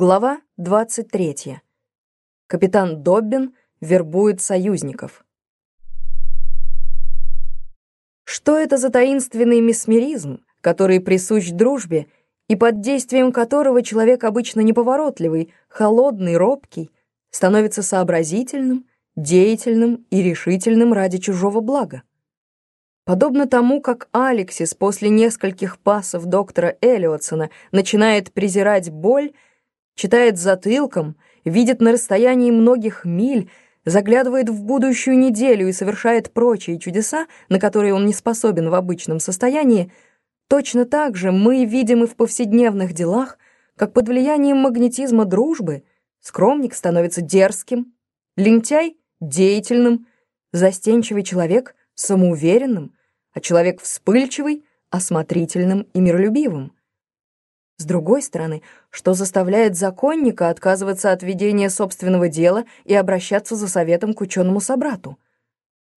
Глава 23. Капитан Доббин вербует союзников. Что это за таинственный месмеризм, который присущ дружбе и под действием которого человек обычно неповоротливый, холодный, робкий, становится сообразительным, деятельным и решительным ради чужого блага? Подобно тому, как Алексис после нескольких пасов доктора Эллиотсона начинает презирать боль, читает затылком, видит на расстоянии многих миль, заглядывает в будущую неделю и совершает прочие чудеса, на которые он не способен в обычном состоянии, точно так же мы видим и в повседневных делах, как под влиянием магнетизма дружбы скромник становится дерзким, лентяй — деятельным, застенчивый человек — самоуверенным, а человек вспыльчивый — осмотрительным и миролюбивым. С другой стороны, что заставляет законника отказываться от ведения собственного дела и обращаться за советом к ученому собрату?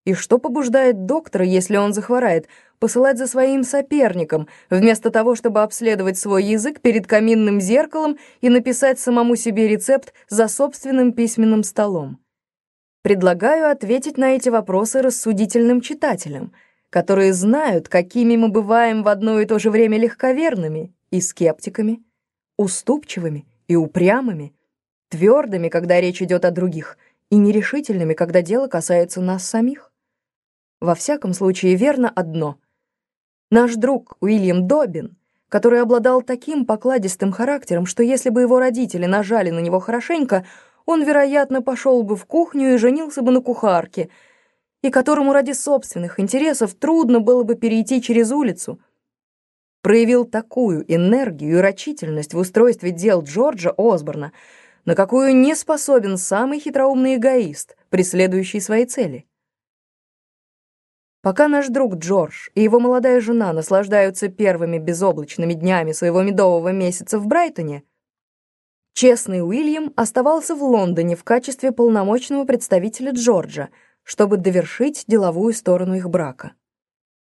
И что побуждает доктора, если он захворает, посылать за своим соперником, вместо того, чтобы обследовать свой язык перед каминным зеркалом и написать самому себе рецепт за собственным письменным столом? Предлагаю ответить на эти вопросы рассудительным читателям, которые знают, какими мы бываем в одно и то же время легковерными и скептиками, уступчивыми и упрямыми, твердыми, когда речь идет о других, и нерешительными, когда дело касается нас самих. Во всяком случае, верно одно. Наш друг Уильям Добин, который обладал таким покладистым характером, что если бы его родители нажали на него хорошенько, он, вероятно, пошел бы в кухню и женился бы на кухарке, и которому ради собственных интересов трудно было бы перейти через улицу — проявил такую энергию и рачительность в устройстве дел Джорджа Осборна, на какую не способен самый хитроумный эгоист, преследующий свои цели. Пока наш друг Джордж и его молодая жена наслаждаются первыми безоблачными днями своего медового месяца в Брайтоне, честный Уильям оставался в Лондоне в качестве полномочного представителя Джорджа, чтобы довершить деловую сторону их брака.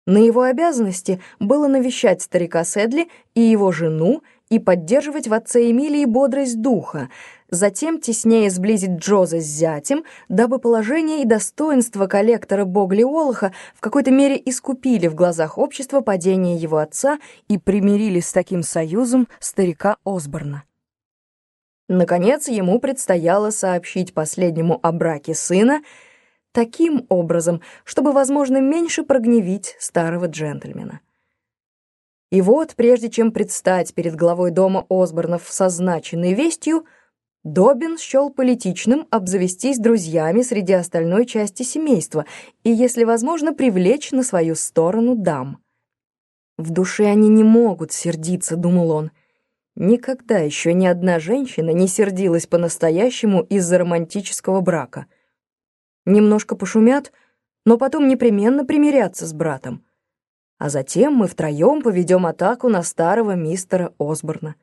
На его обязанности было навещать старика Седли и его жену и поддерживать в отце Эмилии бодрость духа, затем теснее сблизить Джоза с зятем, дабы положение и достоинство коллектора Богли Олаха в какой-то мере искупили в глазах общества падение его отца и примирили с таким союзом старика Осборна. Наконец, ему предстояло сообщить последнему о браке сына — таким образом, чтобы, возможно, меньше прогневить старого джентльмена. И вот, прежде чем предстать перед главой дома Осборнов со значенной вестью, Добин счел политичным обзавестись друзьями среди остальной части семейства и, если возможно, привлечь на свою сторону дам. «В душе они не могут сердиться», — думал он. Никогда еще ни одна женщина не сердилась по-настоящему из-за романтического брака — немножко пошумят, но потом непременно примирятся с братом. А затем мы втроем поведем атаку на старого мистера Осборна.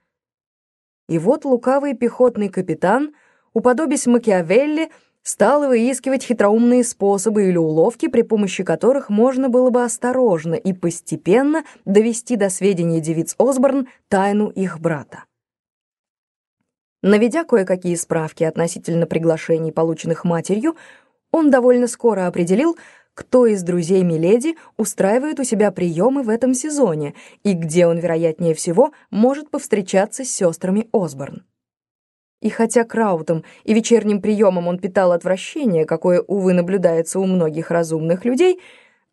И вот лукавый пехотный капитан, уподобясь Макиавелли, стал выискивать хитроумные способы или уловки, при помощи которых можно было бы осторожно и постепенно довести до сведения девиц Осборн тайну их брата. Наведя кое-какие справки относительно приглашений, полученных матерью, он довольно скоро определил, кто из друзей Миледи устраивает у себя приемы в этом сезоне и где он, вероятнее всего, может повстречаться с сестрами Осборн. И хотя краутом и вечерним приемом он питал отвращение, какое, увы, наблюдается у многих разумных людей,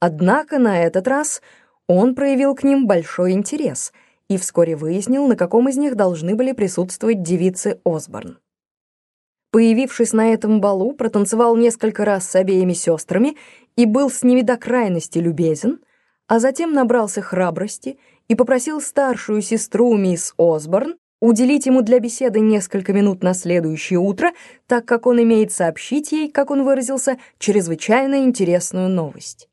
однако на этот раз он проявил к ним большой интерес и вскоре выяснил, на каком из них должны были присутствовать девицы Осборн появившись на этом балу, протанцевал несколько раз с обеими сестрами и был с ними до крайности любезен, а затем набрался храбрости и попросил старшую сестру мисс Осборн уделить ему для беседы несколько минут на следующее утро, так как он имеет сообщить ей, как он выразился, чрезвычайно интересную новость.